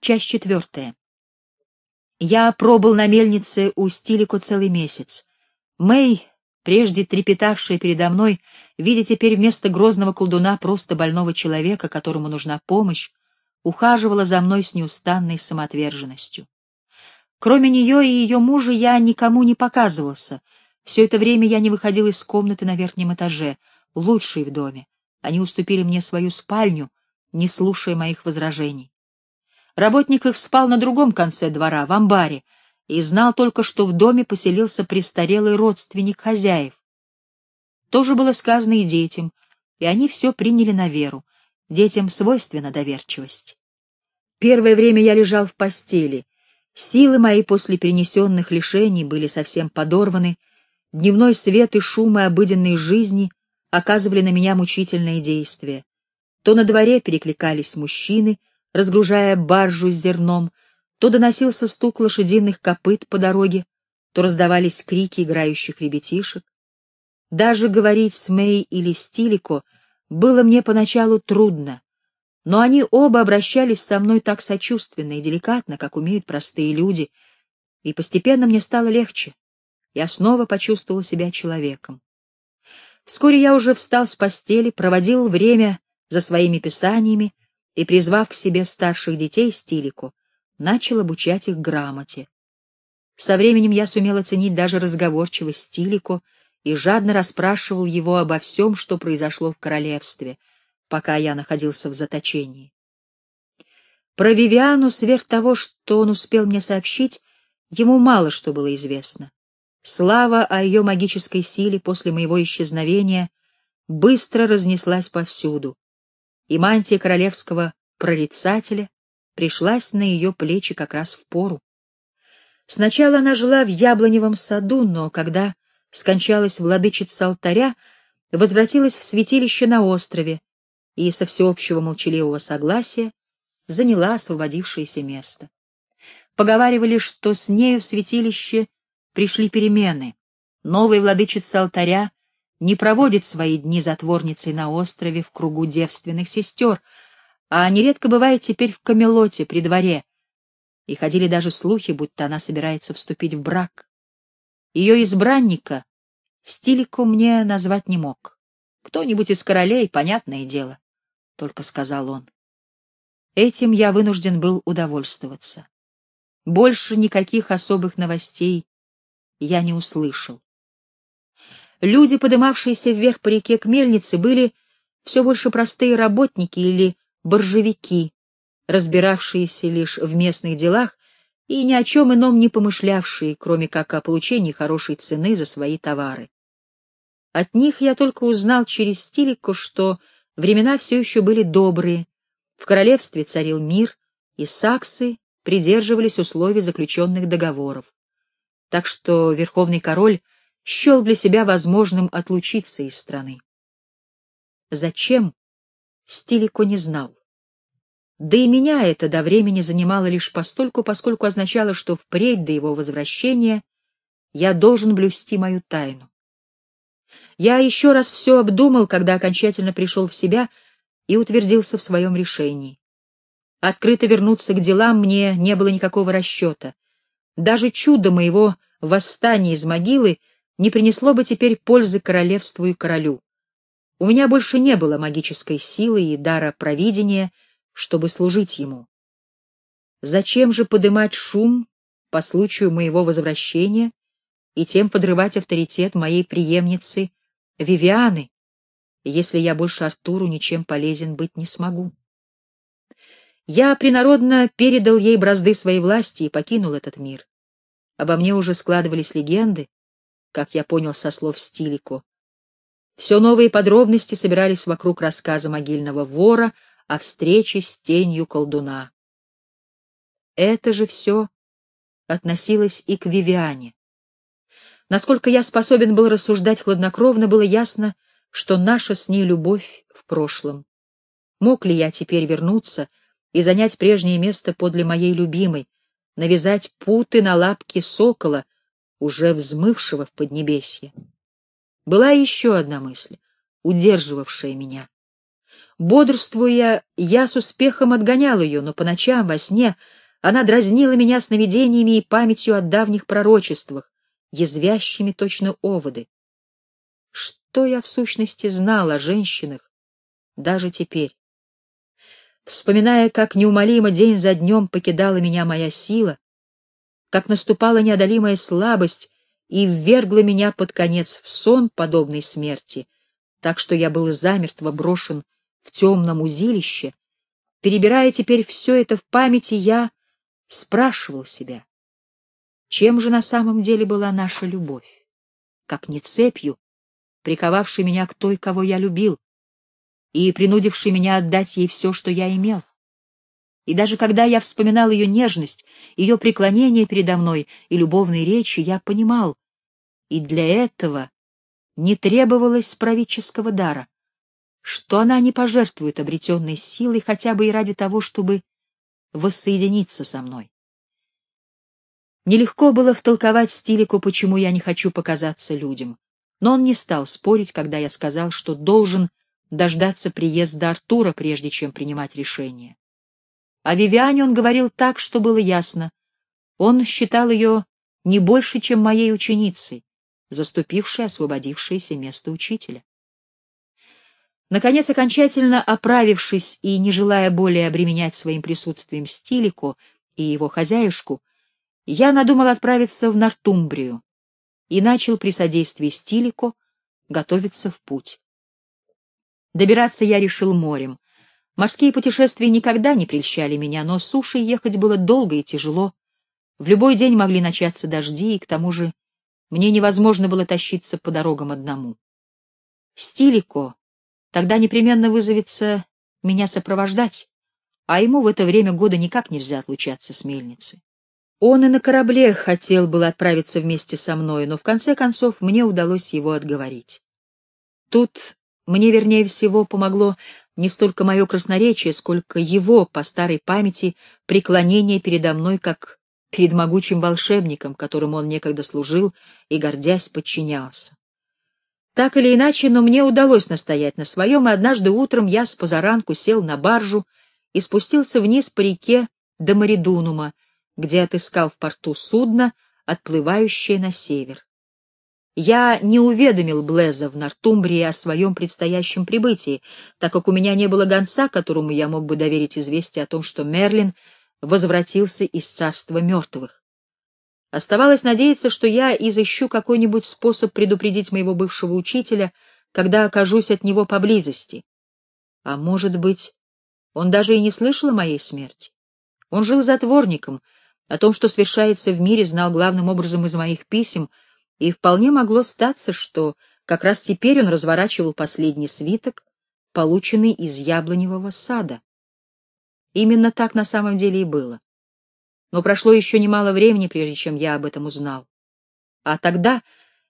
Часть четвертая. Я пробыл на мельнице у Стилико целый месяц. Мэй, прежде трепетавшая передо мной, видя теперь вместо грозного колдуна просто больного человека, которому нужна помощь, ухаживала за мной с неустанной самоотверженностью. Кроме нее и ее мужа я никому не показывался. Все это время я не выходил из комнаты на верхнем этаже, лучшей в доме. Они уступили мне свою спальню, не слушая моих возражений. Работник их спал на другом конце двора, в амбаре, и знал только, что в доме поселился престарелый родственник хозяев. То же было сказано и детям, и они все приняли на веру. Детям свойственна доверчивость. Первое время я лежал в постели. Силы мои после перенесенных лишений были совсем подорваны, дневной свет и шумы обыденной жизни оказывали на меня мучительное действие. То на дворе перекликались мужчины, разгружая баржу с зерном, то доносился стук лошадиных копыт по дороге, то раздавались крики играющих ребятишек. Даже говорить с Мэй или Стилико было мне поначалу трудно, но они оба обращались со мной так сочувственно и деликатно, как умеют простые люди, и постепенно мне стало легче. Я снова почувствовал себя человеком. Вскоре я уже встал с постели, проводил время за своими писаниями, и, призвав к себе старших детей Стилику, начал обучать их грамоте. Со временем я сумел оценить даже разговорчивость Стилику и жадно расспрашивал его обо всем, что произошло в королевстве, пока я находился в заточении. Про Вивиану, сверх того, что он успел мне сообщить, ему мало что было известно. Слава о ее магической силе после моего исчезновения быстро разнеслась повсюду и мантия королевского прорицателя пришлась на ее плечи как раз в пору. Сначала она жила в яблоневом саду, но когда скончалась владычица алтаря, возвратилась в святилище на острове и со всеобщего молчаливого согласия заняла освободившееся место. Поговаривали, что с нею в святилище пришли перемены. Новая владычица алтаря не проводит свои дни затворницей на острове в кругу девственных сестер, а нередко бывает теперь в Камелоте при дворе, и ходили даже слухи, будто она собирается вступить в брак. Ее избранника Стилику мне назвать не мог. Кто-нибудь из королей, понятное дело, — только сказал он. Этим я вынужден был удовольствоваться. Больше никаких особых новостей я не услышал. Люди, подымавшиеся вверх по реке к мельнице, были все больше простые работники или боржевики, разбиравшиеся лишь в местных делах и ни о чем ином не помышлявшие, кроме как о получении хорошей цены за свои товары. От них я только узнал через Стилико, что времена все еще были добрые, в королевстве царил мир, и саксы придерживались условий заключенных договоров. Так что верховный король — счел для себя возможным отлучиться из страны. Зачем? Стилико не знал. Да и меня это до времени занимало лишь постольку, поскольку означало, что впредь до его возвращения я должен блюсти мою тайну. Я еще раз все обдумал, когда окончательно пришел в себя и утвердился в своем решении. Открыто вернуться к делам мне не было никакого расчета. Даже чудо моего восстания из могилы не принесло бы теперь пользы королевству и королю. У меня больше не было магической силы и дара провидения, чтобы служить ему. Зачем же подымать шум по случаю моего возвращения и тем подрывать авторитет моей преемницы Вивианы, если я больше Артуру ничем полезен быть не смогу? Я принародно передал ей бразды своей власти и покинул этот мир. Обо мне уже складывались легенды, как я понял со слов Стилико. Все новые подробности собирались вокруг рассказа могильного вора о встрече с тенью колдуна. Это же все относилось и к Вивиане. Насколько я способен был рассуждать хладнокровно, было ясно, что наша с ней любовь в прошлом. Мог ли я теперь вернуться и занять прежнее место подле моей любимой, навязать путы на лапки сокола, уже взмывшего в Поднебесье. Была еще одна мысль, удерживавшая меня. Бодрствуя, я с успехом отгонял ее, но по ночам, во сне, она дразнила меня сновидениями и памятью о давних пророчествах, язвящими точно оводы. Что я в сущности знал о женщинах даже теперь? Вспоминая, как неумолимо день за днем покидала меня моя сила, как наступала неодолимая слабость и ввергла меня под конец в сон, подобной смерти, так что я был замертво брошен в темном узилище, перебирая теперь все это в памяти, я спрашивал себя, чем же на самом деле была наша любовь? Как не цепью, приковавшей меня к той, кого я любил, и принудившей меня отдать ей все, что я имел. И даже когда я вспоминал ее нежность, ее преклонение передо мной и любовные речи, я понимал, и для этого не требовалось правительского дара, что она не пожертвует обретенной силой хотя бы и ради того, чтобы воссоединиться со мной. Нелегко было втолковать Стилику, почему я не хочу показаться людям, но он не стал спорить, когда я сказал, что должен дождаться приезда Артура, прежде чем принимать решение. О Вивиане он говорил так, что было ясно. Он считал ее не больше, чем моей ученицей, заступившей освободившееся место учителя. Наконец, окончательно оправившись и не желая более обременять своим присутствием Стилико и его хозяюшку, я надумал отправиться в Нортумбрию и начал при содействии Стилико готовиться в путь. Добираться я решил морем. Морские путешествия никогда не прельщали меня, но сушей ехать было долго и тяжело. В любой день могли начаться дожди, и к тому же мне невозможно было тащиться по дорогам одному. Стилико Тогда непременно вызовется меня сопровождать, а ему в это время года никак нельзя отлучаться с мельницы. Он и на корабле хотел было отправиться вместе со мной, но в конце концов мне удалось его отговорить. Тут мне, вернее всего, помогло не столько мое красноречие, сколько его, по старой памяти, преклонение передо мной, как перед могучим волшебником, которому он некогда служил и, гордясь, подчинялся. Так или иначе, но мне удалось настоять на своем, и однажды утром я с позаранку сел на баржу и спустился вниз по реке до Маридунума, где отыскал в порту судно, отплывающее на север. Я не уведомил Блеза в Нортумбрии о своем предстоящем прибытии, так как у меня не было гонца, которому я мог бы доверить известие о том, что Мерлин возвратился из царства мертвых. Оставалось надеяться, что я изыщу какой-нибудь способ предупредить моего бывшего учителя, когда окажусь от него поблизости. А может быть, он даже и не слышал о моей смерти. Он жил затворником, о том, что совершается в мире, знал главным образом из моих писем, и вполне могло статься, что как раз теперь он разворачивал последний свиток, полученный из яблоневого сада. Именно так на самом деле и было. Но прошло еще немало времени, прежде чем я об этом узнал. А тогда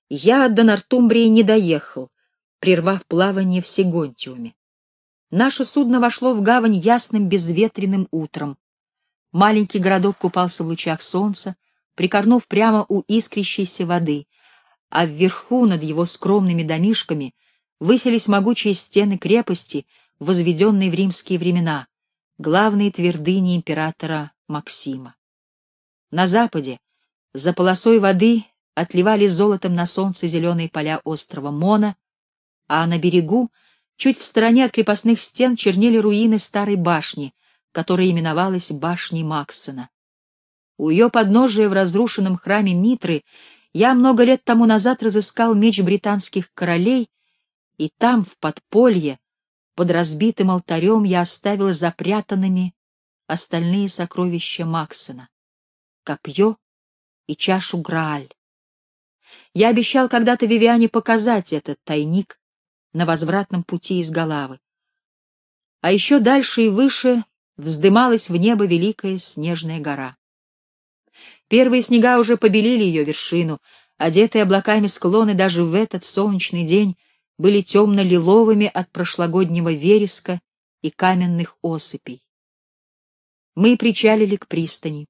я до Нортумбрии не доехал, прервав плавание в Сегонтиуме. Наше судно вошло в гавань ясным безветренным утром. Маленький городок купался в лучах солнца, прикорнув прямо у искрящейся воды, а вверху над его скромными домишками высились могучие стены крепости, возведенные в римские времена, главные твердыни императора Максима. На западе, за полосой воды, отливали золотом на солнце зеленые поля острова Мона, а на берегу, чуть в стороне от крепостных стен, чернели руины старой башни, которая именовалась башней Максона. У ее подножия в разрушенном храме Митры я много лет тому назад разыскал меч британских королей, и там, в подполье, под разбитым алтарем, я оставил запрятанными остальные сокровища Максона копье и чашу Грааль. Я обещал когда-то Вивиане показать этот тайник на возвратном пути из Галавы. А еще дальше и выше вздымалась в небо великая снежная гора. Первые снега уже побелили ее вершину, одетые облаками склоны даже в этот солнечный день были темно-лиловыми от прошлогоднего вереска и каменных осыпей. Мы причалили к пристани.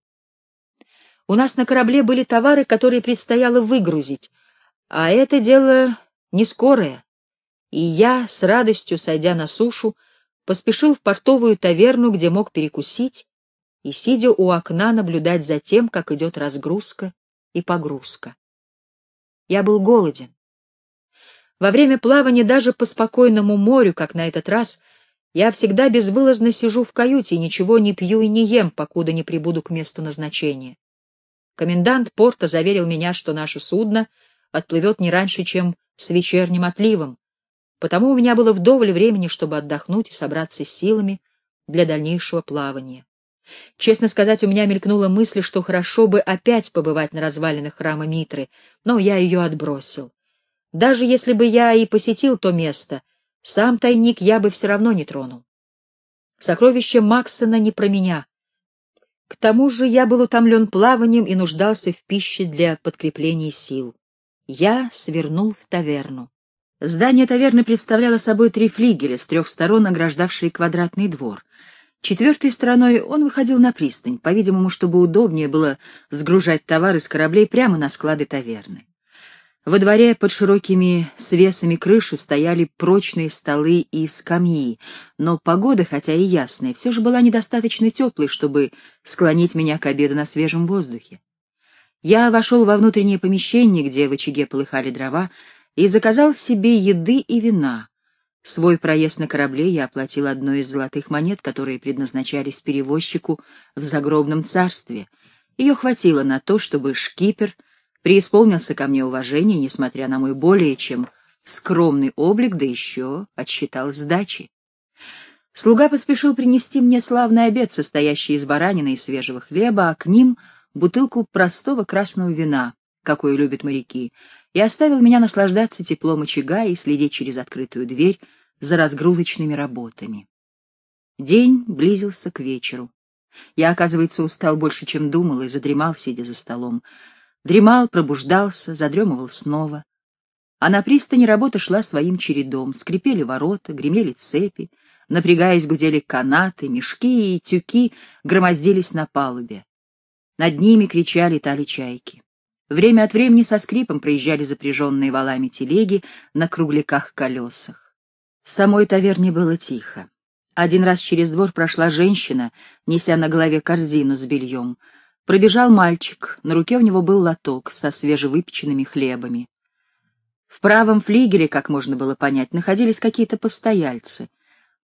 У нас на корабле были товары, которые предстояло выгрузить, а это дело не скорое. И я, с радостью сойдя на сушу, поспешил в портовую таверну, где мог перекусить, и, сидя у окна, наблюдать за тем, как идет разгрузка и погрузка. Я был голоден. Во время плавания даже по спокойному морю, как на этот раз, я всегда безвылазно сижу в каюте и ничего не пью и не ем, покуда не прибуду к месту назначения. Комендант порта заверил меня, что наше судно отплывет не раньше, чем с вечерним отливом, потому у меня было вдоволь времени, чтобы отдохнуть и собраться с силами для дальнейшего плавания. Честно сказать, у меня мелькнула мысль, что хорошо бы опять побывать на развалинах храма Митры, но я ее отбросил. Даже если бы я и посетил то место, сам тайник я бы все равно не тронул. Сокровище Максона не про меня. К тому же я был утомлен плаванием и нуждался в пище для подкрепления сил. Я свернул в таверну. Здание таверны представляло собой три флигеля, с трех сторон ограждавшие квадратный двор. Четвертой стороной он выходил на пристань, по-видимому, чтобы удобнее было сгружать товары с кораблей прямо на склады таверны. Во дворе под широкими свесами крыши стояли прочные столы и скамьи, но погода, хотя и ясная, все же была недостаточно теплой, чтобы склонить меня к обеду на свежем воздухе. Я вошел во внутреннее помещение, где в очаге полыхали дрова, и заказал себе еды и вина. Свой проезд на корабле я оплатил одной из золотых монет, которые предназначались перевозчику в загробном царстве. Ее хватило на то, чтобы шкипер — преисполнился ко мне уважения, несмотря на мой более чем скромный облик, да еще отсчитал сдачи. Слуга поспешил принести мне славный обед, состоящий из баранины и свежего хлеба, а к ним бутылку простого красного вина, какое любят моряки, и оставил меня наслаждаться теплом очага и следить через открытую дверь за разгрузочными работами. День близился к вечеру. Я, оказывается, устал больше, чем думал, и задремал, сидя за столом. Дремал, пробуждался, задремывал снова. А на пристани работа шла своим чередом. Скрипели ворота, гремели цепи, напрягаясь, гудели канаты, мешки и тюки громоздились на палубе. Над ними кричали тали чайки. Время от времени со скрипом проезжали запряженные валами телеги на кругляках-колесах. В самой таверне было тихо. Один раз через двор прошла женщина, неся на голове корзину с бельем — Пробежал мальчик, на руке у него был лоток со свежевыпеченными хлебами. В правом флигеле, как можно было понять, находились какие-то постояльцы.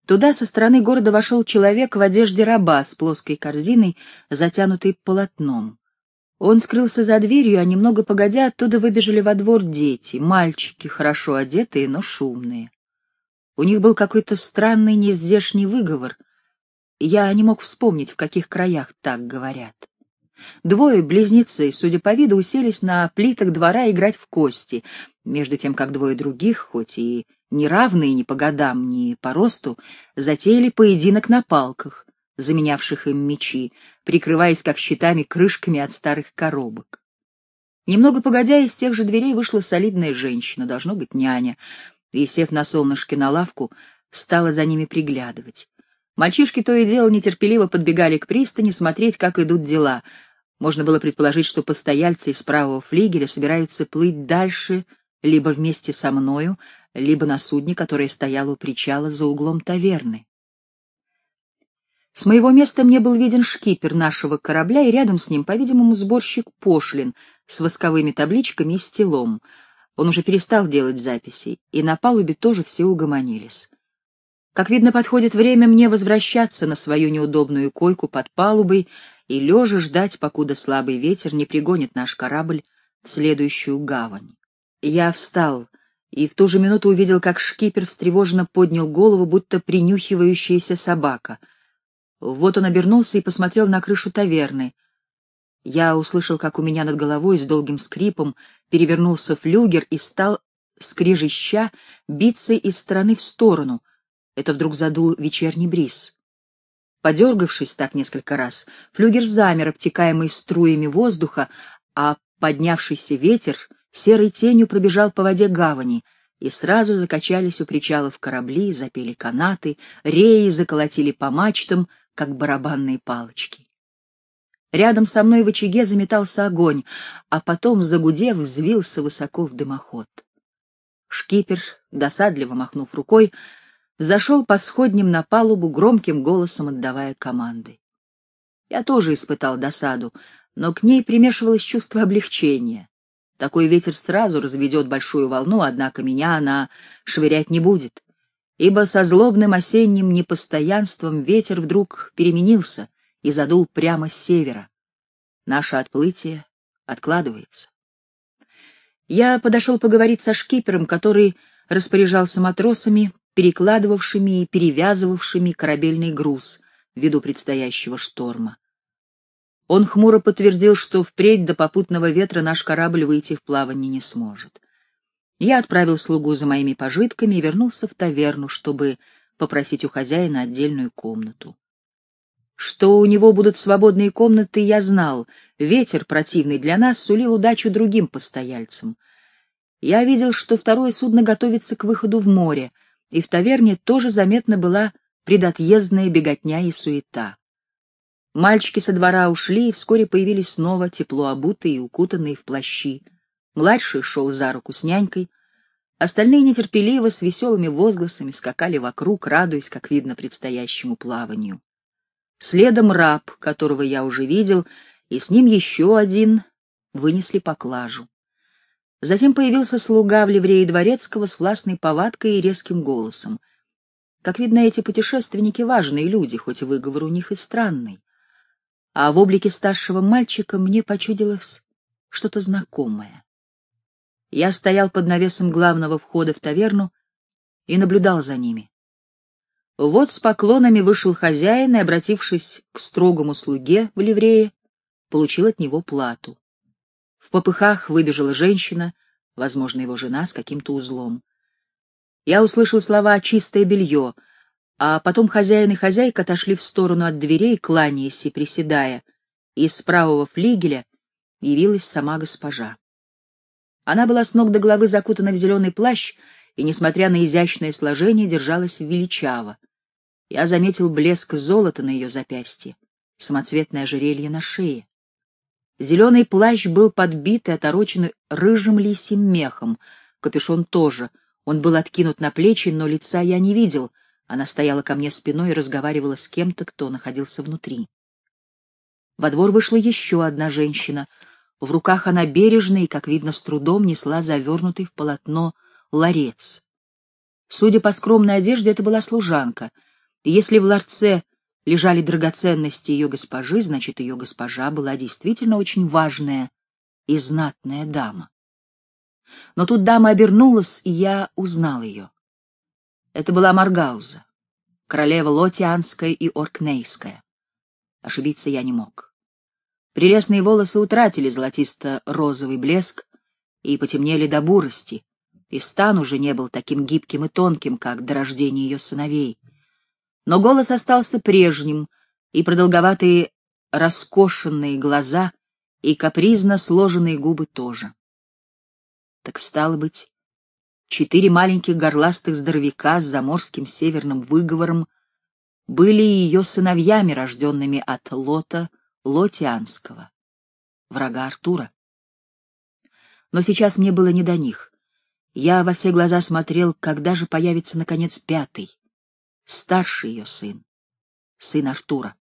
Туда со стороны города вошел человек в одежде раба с плоской корзиной, затянутой полотном. Он скрылся за дверью, а немного погодя оттуда выбежали во двор дети, мальчики, хорошо одетые, но шумные. У них был какой-то странный нездешний выговор. Я не мог вспомнить, в каких краях так говорят. Двое близнецы, судя по виду, уселись на плитах двора играть в кости, между тем как двое других, хоть и не равные ни по годам, ни по росту, затеяли поединок на палках, заменявших им мечи, прикрываясь как щитами крышками от старых коробок. Немного погодя, из тех же дверей вышла солидная женщина, должно быть няня, и, сев на солнышке на лавку, стала за ними приглядывать. Мальчишки то и дело нетерпеливо подбегали к пристани смотреть, как идут дела — можно было предположить, что постояльцы из правого флигеля собираются плыть дальше либо вместе со мною, либо на судне, которое стояло у причала за углом таверны. С моего места мне был виден шкипер нашего корабля, и рядом с ним, по-видимому, сборщик пошлин с восковыми табличками и стелом. Он уже перестал делать записи, и на палубе тоже все угомонились. Как видно, подходит время мне возвращаться на свою неудобную койку под палубой и лежа ждать, покуда слабый ветер не пригонит наш корабль в следующую гавань. Я встал и в ту же минуту увидел, как шкипер встревоженно поднял голову, будто принюхивающаяся собака. Вот он обернулся и посмотрел на крышу таверны. Я услышал, как у меня над головой с долгим скрипом перевернулся флюгер и стал, скрежеща, биться из стороны в сторону. Это вдруг задул вечерний бриз. Подергавшись так несколько раз, флюгер замер, обтекаемый струями воздуха, а поднявшийся ветер серой тенью пробежал по воде гавани, и сразу закачались у причалов корабли, запели канаты, реи заколотили по мачтам, как барабанные палочки. Рядом со мной в очаге заметался огонь, а потом, загудев, взвился высоко в дымоход. Шкипер, досадливо махнув рукой, зашел по сходням на палубу, громким голосом отдавая команды. Я тоже испытал досаду, но к ней примешивалось чувство облегчения. Такой ветер сразу разведет большую волну, однако меня она швырять не будет, ибо со злобным осенним непостоянством ветер вдруг переменился и задул прямо с севера. Наше отплытие откладывается. Я подошел поговорить со шкипером, который распоряжался матросами, перекладывавшими и перевязывавшими корабельный груз ввиду предстоящего шторма. Он хмуро подтвердил, что впредь до попутного ветра наш корабль выйти в плавание не сможет. Я отправил слугу за моими пожитками и вернулся в таверну, чтобы попросить у хозяина отдельную комнату. Что у него будут свободные комнаты, я знал. Ветер, противный для нас, сулил удачу другим постояльцам. Я видел, что второе судно готовится к выходу в море, и в таверне тоже заметна была предотъездная беготня и суета. Мальчики со двора ушли, и вскоре появились снова, тепло обутые и укутанные в плащи. Младший шел за руку с нянькой, остальные нетерпеливо, с веселыми возгласами скакали вокруг, радуясь, как видно, предстоящему плаванию. Следом раб, которого я уже видел, и с ним еще один вынесли поклажу. Затем появился слуга в ливрее дворецкого с властной повадкой и резким голосом. Как видно, эти путешественники — важные люди, хоть выговор у них и странный. А в облике старшего мальчика мне почудилось что-то знакомое. Я стоял под навесом главного входа в таверну и наблюдал за ними. Вот с поклонами вышел хозяин и, обратившись к строгому слуге в ливрее, получил от него плату. В попыхах выбежала женщина, возможно, его жена, с каким-то узлом. Я услышал слова «чистое белье», а потом хозяин и хозяйка отошли в сторону от дверей, кланяясь и приседая. Из правого флигеля явилась сама госпожа. Она была с ног до головы закутана в зеленый плащ и, несмотря на изящное сложение, держалась величаво. Я заметил блеск золота на ее запястье, самоцветное ожерелье на шее. Зеленый плащ был подбит и оторочен рыжим лисьим мехом, капюшон тоже. Он был откинут на плечи, но лица я не видел. Она стояла ко мне спиной и разговаривала с кем-то, кто находился внутри. Во двор вышла еще одна женщина. В руках она бережно и, как видно, с трудом несла завернутый в полотно ларец. Судя по скромной одежде, это была служанка — если в ларце лежали драгоценности ее госпожи, значит, ее госпожа была действительно очень важная и знатная дама. Но тут дама обернулась, и я узнал ее. Это была Маргауза, королева Лотианская и Оркнейская. Ошибиться я не мог. Прелестные волосы утратили золотисто-розовый блеск и потемнели до бурости, и стан уже не был таким гибким и тонким, как до рождения ее сыновей — но голос остался прежним, и продолговатые раскошенные глаза, и капризно сложенные губы тоже. Так стало быть, четыре маленьких горластых здоровяка с заморским северным выговором были ее сыновьями, рожденными от Лота Лотианского, врага Артура. Но сейчас мне было не до них. Я во все глаза смотрел, когда же появится, наконец, пятый старший ее сын, сын Артура.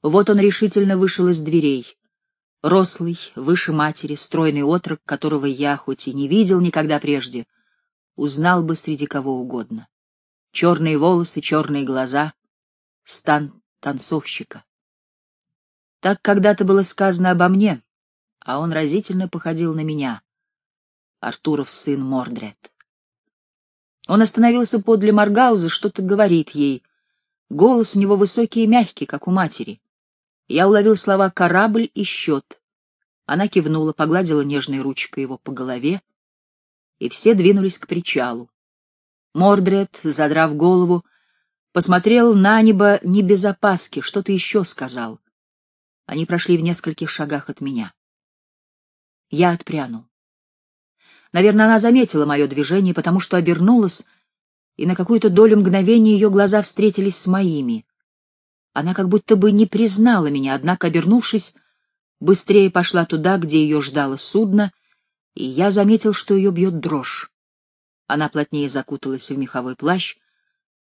Вот он решительно вышел из дверей. Рослый, выше матери, стройный отрок, которого я, хоть и не видел никогда прежде, узнал бы среди кого угодно. Черные волосы, черные глаза, стан танцовщика. Так когда-то было сказано обо мне, а он разительно походил на меня, Артуров сын Мордред. Он остановился подле Маргауза, что-то говорит ей. Голос у него высокий и мягкий, как у матери. Я уловил слова «корабль» и «счет». Она кивнула, погладила нежной ручкой его по голове, и все двинулись к причалу. Мордред, задрав голову, посмотрел на небо не без опаски, что-то еще сказал. Они прошли в нескольких шагах от меня. Я отпрянул. Наверное, она заметила мое движение, потому что обернулась, и на какую-то долю мгновения ее глаза встретились с моими. Она как будто бы не признала меня, однако, обернувшись, быстрее пошла туда, где ее ждало судно, и я заметил, что ее бьет дрожь. Она плотнее закуталась в меховой плащ,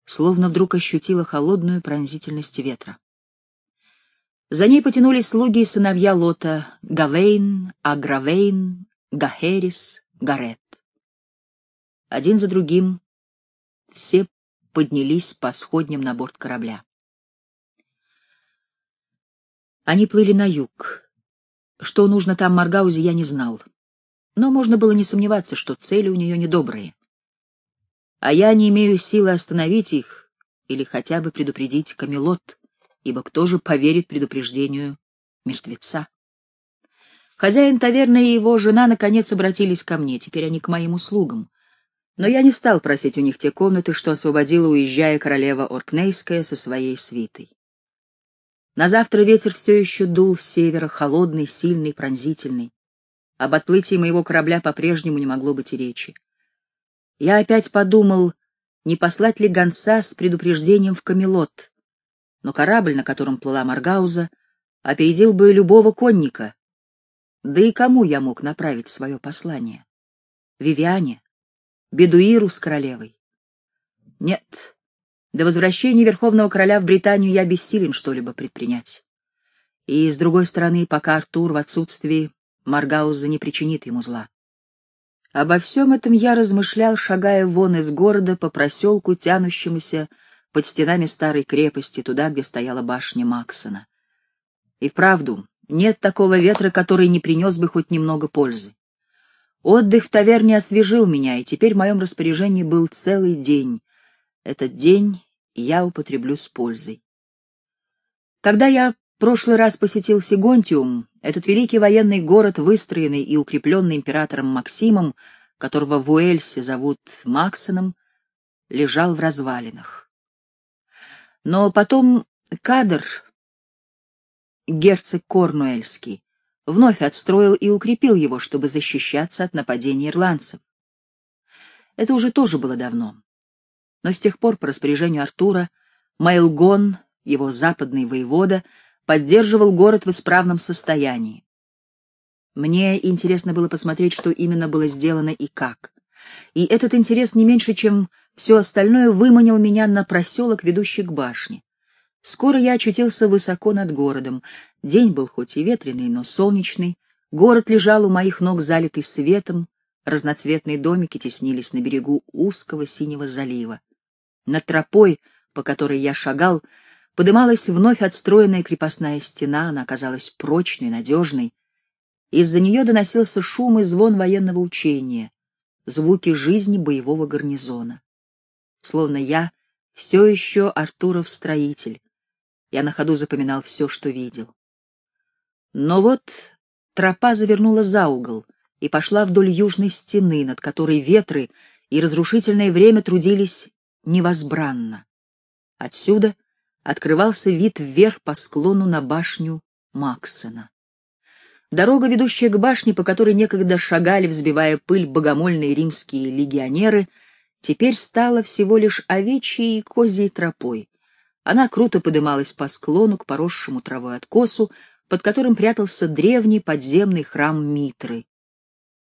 словно вдруг ощутила холодную пронзительность ветра. За ней потянулись слуги и сыновья Лота Гавейн, Агравейн, Гахерис, Гарет. Один за другим все поднялись по сходням на борт корабля. Они плыли на юг. Что нужно там Маргаузе, я не знал. Но можно было не сомневаться, что цели у нее недобрые. А я не имею силы остановить их или хотя бы предупредить Камелот, ибо кто же поверит предупреждению мертвеца? Хозяин таверны и его жена наконец обратились ко мне, теперь они к моим услугам. Но я не стал просить у них те комнаты, что освободила, уезжая королева Оркнейская со своей свитой. На завтра ветер все еще дул с севера, холодный, сильный, пронзительный. Об отплытии моего корабля по-прежнему не могло быть и речи. Я опять подумал, не послать ли гонца с предупреждением в Камелот, но корабль, на котором плыла Маргауза, опередил бы любого конника. Да и кому я мог направить свое послание? Вивиане? Бедуиру с королевой? Нет, до возвращения Верховного Короля в Британию я бессилен что-либо предпринять. И, с другой стороны, пока Артур в отсутствии, Маргауза не причинит ему зла. Обо всем этом я размышлял, шагая вон из города по проселку, тянущемуся под стенами старой крепости, туда, где стояла башня Максона. И вправду, нет такого ветра, который не принес бы хоть немного пользы. Отдых в таверне освежил меня, и теперь в моем распоряжении был целый день. Этот день я употреблю с пользой. Когда я в прошлый раз посетил Сигонтиум, этот великий военный город, выстроенный и укрепленный императором Максимом, которого в Уэльсе зовут Максоном, лежал в развалинах. Но потом кадр, герцог Корнуэльский, вновь отстроил и укрепил его, чтобы защищаться от нападений ирландцев. Это уже тоже было давно. Но с тех пор по распоряжению Артура Майлгон, его западный воевода, поддерживал город в исправном состоянии. Мне интересно было посмотреть, что именно было сделано и как. И этот интерес не меньше, чем все остальное выманил меня на проселок, ведущий к башне. Скоро я очутился высоко над городом. День был хоть и ветреный, но солнечный. Город лежал у моих ног, залитый светом. Разноцветные домики теснились на берегу узкого синего залива. Над тропой, по которой я шагал, подымалась вновь отстроенная крепостная стена, она оказалась прочной, надежной. Из-за нее доносился шум и звон военного учения, звуки жизни боевого гарнизона словно я все еще Артуров строитель. Я на ходу запоминал все, что видел. Но вот тропа завернула за угол и пошла вдоль южной стены, над которой ветры и разрушительное время трудились невозбранно. Отсюда открывался вид вверх по склону на башню Максона. Дорога, ведущая к башне, по которой некогда шагали, взбивая пыль богомольные римские легионеры — теперь стала всего лишь овечьей и козьей тропой. Она круто подымалась по склону к поросшему травой откосу, под которым прятался древний подземный храм Митры.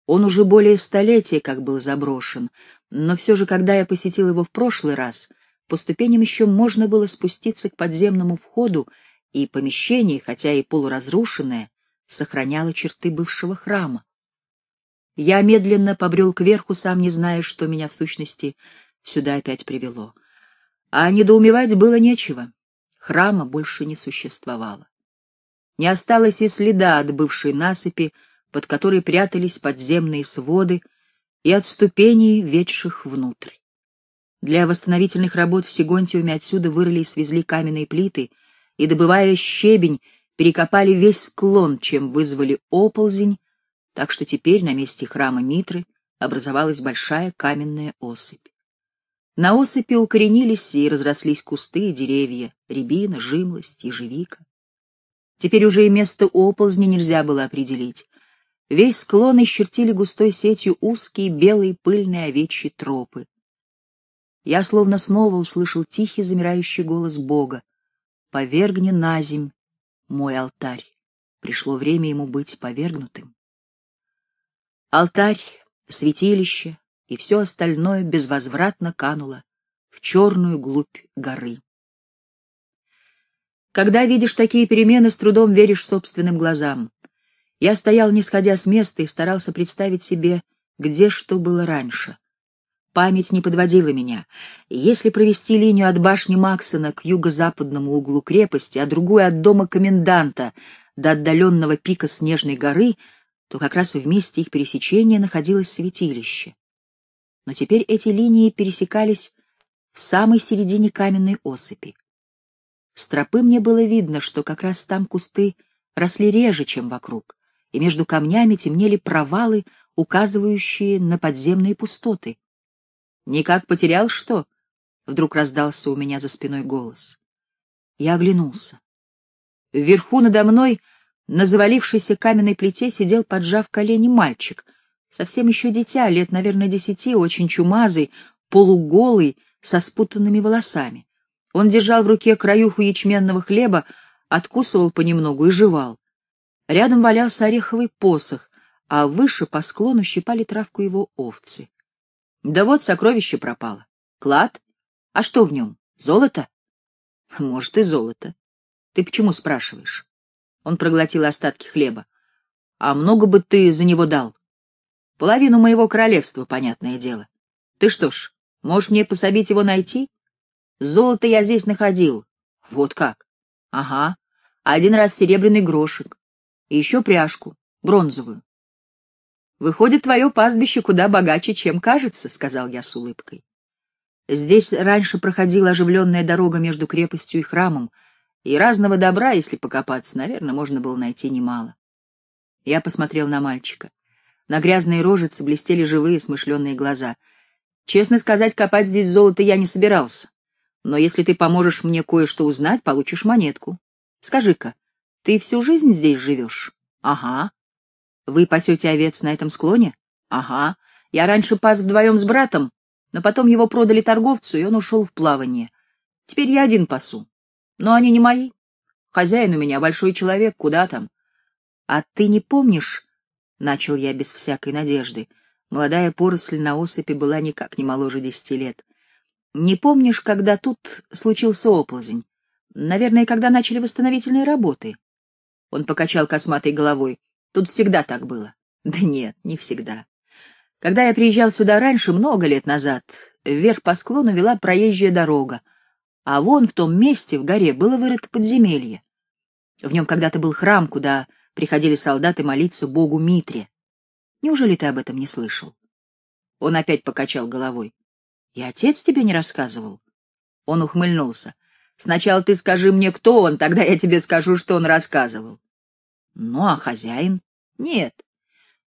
Он уже более столетия как был заброшен, но все же, когда я посетил его в прошлый раз, по ступеням еще можно было спуститься к подземному входу, и помещение, хотя и полуразрушенное, сохраняло черты бывшего храма. Я медленно побрел кверху, сам не зная, что меня в сущности сюда опять привело. А недоумевать было нечего. Храма больше не существовало. Не осталось и следа от бывшей насыпи, под которой прятались подземные своды, и от ступеней, ведших внутрь. Для восстановительных работ в Сигонтиуме отсюда вырыли и свезли каменные плиты, и, добывая щебень, перекопали весь склон, чем вызвали оползень, так что теперь на месте храма Митры образовалась большая каменная осыпь. На осыпи укоренились и разрослись кусты и деревья, рябина, жимлость, ежевика. Теперь уже и место оползни нельзя было определить. Весь склон исчертили густой сетью узкие белые пыльные овечьи тропы. Я словно снова услышал тихий замирающий голос Бога. «Повергни на земь мой алтарь. Пришло время ему быть повергнутым». Алтарь, святилище и все остальное безвозвратно кануло в черную глубь горы. Когда видишь такие перемены, с трудом веришь собственным глазам. Я стоял, не сходя с места, и старался представить себе, где что было раньше. Память не подводила меня. Если провести линию от башни Максона к юго-западному углу крепости, а другую от дома коменданта до отдаленного пика Снежной горы, то как раз в месте их пересечения находилось святилище. Но теперь эти линии пересекались в самой середине каменной осыпи. С тропы мне было видно, что как раз там кусты росли реже, чем вокруг, и между камнями темнели провалы, указывающие на подземные пустоты. «Никак потерял что?» — вдруг раздался у меня за спиной голос. Я оглянулся. Вверху надо мной, на завалившейся каменной плите, сидел, поджав колени, мальчик, совсем еще дитя, лет, наверное, десяти, очень чумазый, полуголый, со спутанными волосами. Он держал в руке краюху ячменного хлеба, откусывал понемногу и жевал. Рядом валялся ореховый посох, а выше по склону щипали травку его овцы. Да вот сокровище пропало. Клад? А что в нем? Золото? Может, и золото. Ты почему спрашиваешь? Он проглотил остатки хлеба. А много бы ты за него дал? Половину моего королевства, понятное дело. Ты что ж, можешь мне пособить его найти? Золото я здесь находил. Вот как? Ага. Один раз серебряный грошек. И еще пряжку, бронзовую. Выходит, твое пастбище куда богаче, чем кажется, — сказал я с улыбкой. Здесь раньше проходила оживленная дорога между крепостью и храмом, и разного добра, если покопаться, наверное, можно было найти немало. Я посмотрел на мальчика. На грязные рожицы блестели живые смышленные глаза. Честно сказать, копать здесь золото я не собирался. Но если ты поможешь мне кое-что узнать, получишь монетку. Скажи-ка, ты всю жизнь здесь живешь? Ага. Вы пасете овец на этом склоне? Ага. Я раньше пас вдвоем с братом, но потом его продали торговцу, и он ушел в плавание. Теперь я один пасу. Но они не мои. Хозяин у меня большой человек, куда там? А ты не помнишь, — начал я без всякой надежды, молодая поросль на осыпи была никак не моложе десяти лет. Не помнишь, когда тут случился оползень? Наверное, когда начали восстановительные работы. Он покачал косматой головой. Тут всегда так было. Да нет, не всегда. Когда я приезжал сюда раньше, много лет назад, вверх по склону вела проезжая дорога, а вон в том месте, в горе, было вырыто подземелье. В нем когда-то был храм, куда приходили солдаты молиться богу Митре. Неужели ты об этом не слышал? Он опять покачал головой. И отец тебе не рассказывал? Он ухмыльнулся. Сначала ты скажи мне, кто он, тогда я тебе скажу, что он рассказывал. Ну, а хозяин? Нет.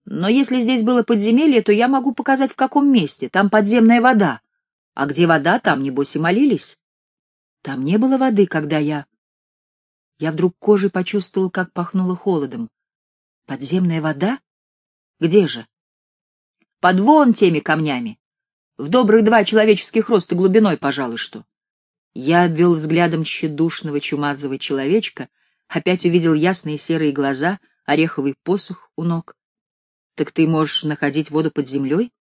Но если здесь было подземелье, то я могу показать, в каком месте. Там подземная вода. А где вода, там, небось, и молились. Там не было воды, когда я... Я вдруг кожей почувствовал, как пахнуло холодом. Подземная вода? Где же? Под вон теми камнями. В добрых два человеческих роста глубиной, пожалуй, что. Я обвел взглядом тщедушного чумазого человечка, опять увидел ясные серые глаза, ореховый посох у ног. Так ты можешь находить воду под землей?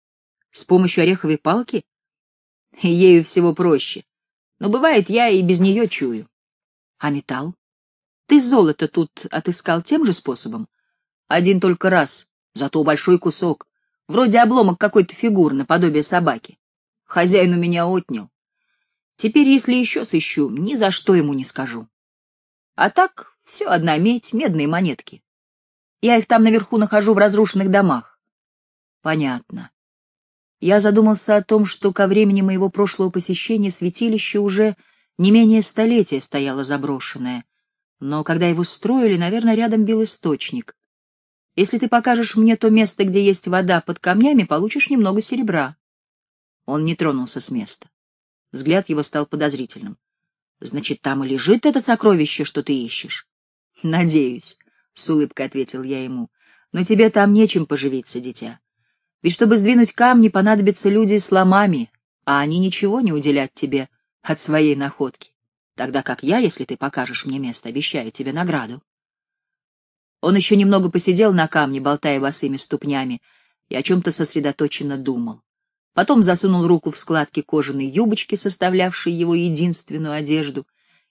С помощью ореховой палки? Ею всего проще. Но бывает, я и без нее чую. А металл? Ты золото тут отыскал тем же способом? Один только раз, зато большой кусок. Вроде обломок какой-то фигуры, наподобие собаки. Хозяин у меня отнял. Теперь, если еще сыщу, ни за что ему не скажу. А так, все одна медь, медные монетки. Я их там наверху нахожу в разрушенных домах. Понятно. Я задумался о том, что ко времени моего прошлого посещения святилище уже не менее столетия стояло заброшенное. Но когда его строили, наверное, рядом бил источник. Если ты покажешь мне то место, где есть вода под камнями, получишь немного серебра. Он не тронулся с места. Взгляд его стал подозрительным. Значит, там и лежит это сокровище, что ты ищешь? Надеюсь, — с улыбкой ответил я ему. Но тебе там нечем поживиться, дитя. Ведь чтобы сдвинуть камни, понадобятся люди с ломами, а они ничего не уделят тебе от своей находки. Тогда как я, если ты покажешь мне место, обещаю тебе награду. Он еще немного посидел на камне, болтая босыми ступнями, и о чем-то сосредоточенно думал. Потом засунул руку в складки кожаной юбочки, составлявшей его единственную одежду,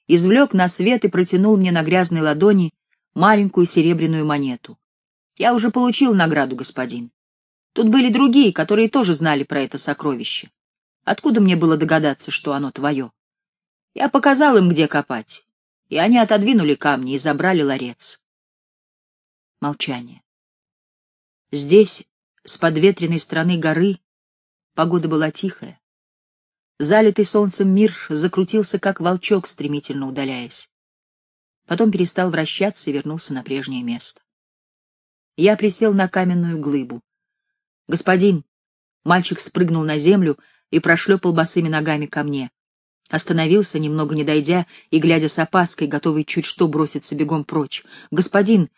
извлек на свет и протянул мне на грязной ладони маленькую серебряную монету. Я уже получил награду, господин. Тут были другие, которые тоже знали про это сокровище. Откуда мне было догадаться, что оно твое? Я показал им, где копать, и они отодвинули камни и забрали ларец. Молчание. Здесь, с подветренной стороны горы, погода была тихая. Залитый солнцем мир закрутился, как волчок, стремительно удаляясь. Потом перестал вращаться и вернулся на прежнее место. Я присел на каменную глыбу. «Господин!» Мальчик спрыгнул на землю и прошлепал босыми ногами ко мне. Остановился, немного не дойдя, и, глядя с опаской, готовый чуть что броситься бегом прочь. «Господин,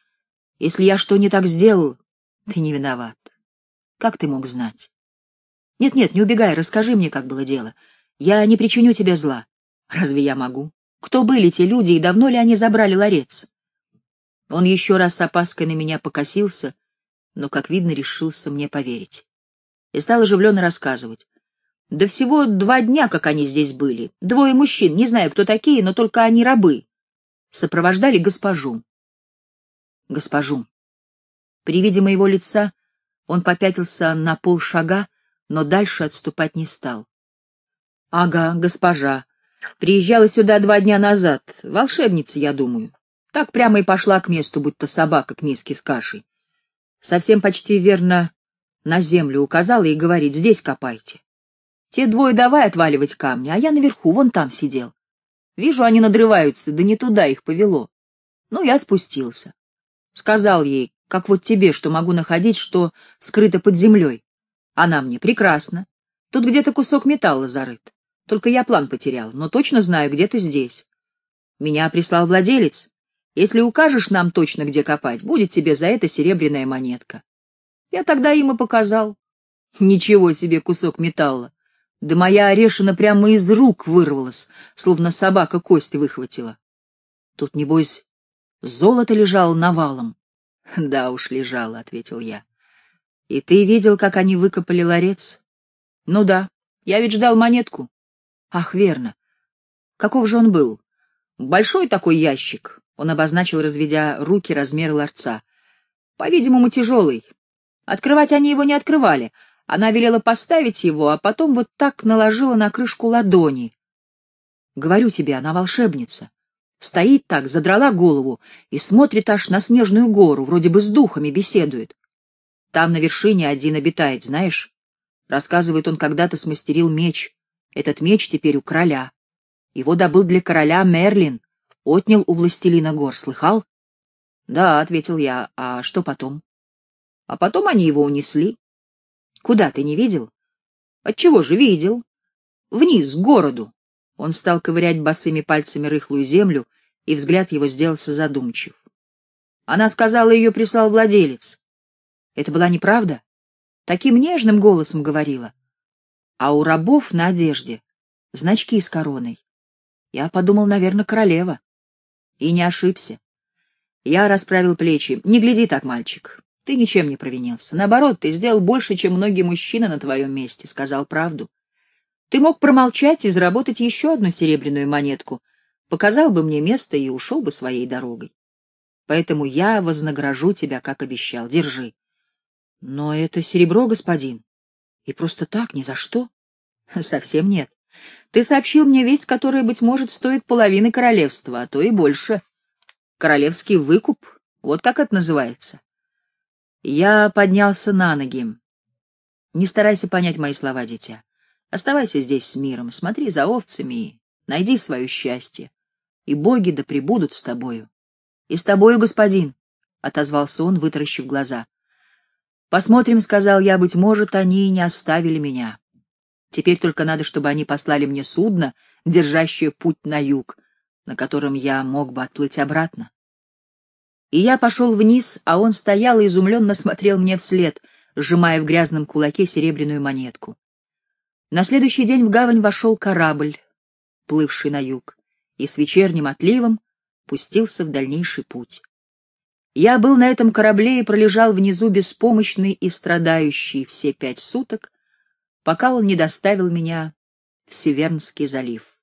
если я что не так сделал, ты не виноват. Как ты мог знать?» «Нет-нет, не убегай, расскажи мне, как было дело. Я не причиню тебе зла. Разве я могу? Кто были те люди и давно ли они забрали ларец?» Он еще раз с опаской на меня покосился, но, как видно, решился мне поверить. И стал оживленно рассказывать. Да всего два дня, как они здесь были. Двое мужчин, не знаю, кто такие, но только они рабы. Сопровождали госпожу. Госпожу. При виде моего лица он попятился на полшага, но дальше отступать не стал. — Ага, госпожа. Приезжала сюда два дня назад. Волшебница, я думаю. Так прямо и пошла к месту, будто собака к миске с кашей. Совсем почти верно на землю указала и говорит, здесь копайте. Те двое давай отваливать камни, а я наверху, вон там сидел. Вижу, они надрываются, да не туда их повело. Ну, я спустился. Сказал ей, как вот тебе, что могу находить, что скрыто под землей. Она мне, прекрасно. Тут где-то кусок металла зарыт. Только я план потерял, но точно знаю, где ты здесь. Меня прислал владелец. Если укажешь нам точно, где копать, будет тебе за это серебряная монетка. Я тогда им и показал. Ничего себе кусок металла. Да моя орешина прямо из рук вырвалась, словно собака кость выхватила. Тут, небось, золото лежало навалом. — Да уж, лежало, — ответил я. — И ты видел, как они выкопали ларец? — Ну да, я ведь ждал монетку. — Ах, верно. Каков же он был? Большой такой ящик. Он обозначил, разведя руки, размер ларца. По-видимому, тяжелый. Открывать они его не открывали, она велела поставить его, а потом вот так наложила на крышку ладони. Говорю тебе, она волшебница. Стоит так, задрала голову и смотрит аж на снежную гору, вроде бы с духами беседует. Там на вершине один обитает, знаешь? Рассказывает, он когда-то смастерил меч. Этот меч теперь у короля. Его добыл для короля Мерлин, отнял у властелина гор, слыхал? — Да, — ответил я, — а что потом? — А потом они его унесли. Куда ты не видел? Отчего же видел? Вниз, к городу. Он стал ковырять босыми пальцами рыхлую землю, и взгляд его сделался задумчив. Она сказала, ее прислал владелец. Это была неправда? Таким нежным голосом говорила. А у рабов на одежде значки с короной. Я подумал, наверное, королева. И не ошибся. Я расправил плечи. Не гляди так, мальчик. Ты ничем не провинился. Наоборот, ты сделал больше, чем многие мужчины на твоем месте, сказал правду. Ты мог промолчать и заработать еще одну серебряную монетку, показал бы мне место и ушел бы своей дорогой. Поэтому я вознагражу тебя, как обещал. Держи. Но это серебро, господин. И просто так, ни за что. Совсем нет. Ты сообщил мне весть, которая, быть может, стоит половины королевства, а то и больше. Королевский выкуп, вот как это называется. Я поднялся на ноги. Не старайся понять мои слова, дитя. Оставайся здесь с миром, смотри за овцами и найди свое счастье. И боги да пребудут с тобою. — И с тобою, господин, — отозвался он, вытаращив глаза. — Посмотрим, — сказал я, — быть может, они и не оставили меня. Теперь только надо, чтобы они послали мне судно, держащее путь на юг, на котором я мог бы отплыть обратно. И я пошел вниз, а он стоял и изумленно смотрел мне вслед, сжимая в грязном кулаке серебряную монетку. На следующий день в гавань вошел корабль, плывший на юг, и с вечерним отливом пустился в дальнейший путь. Я был на этом корабле и пролежал внизу беспомощный и страдающий все пять суток, пока он не доставил меня в Севернский залив.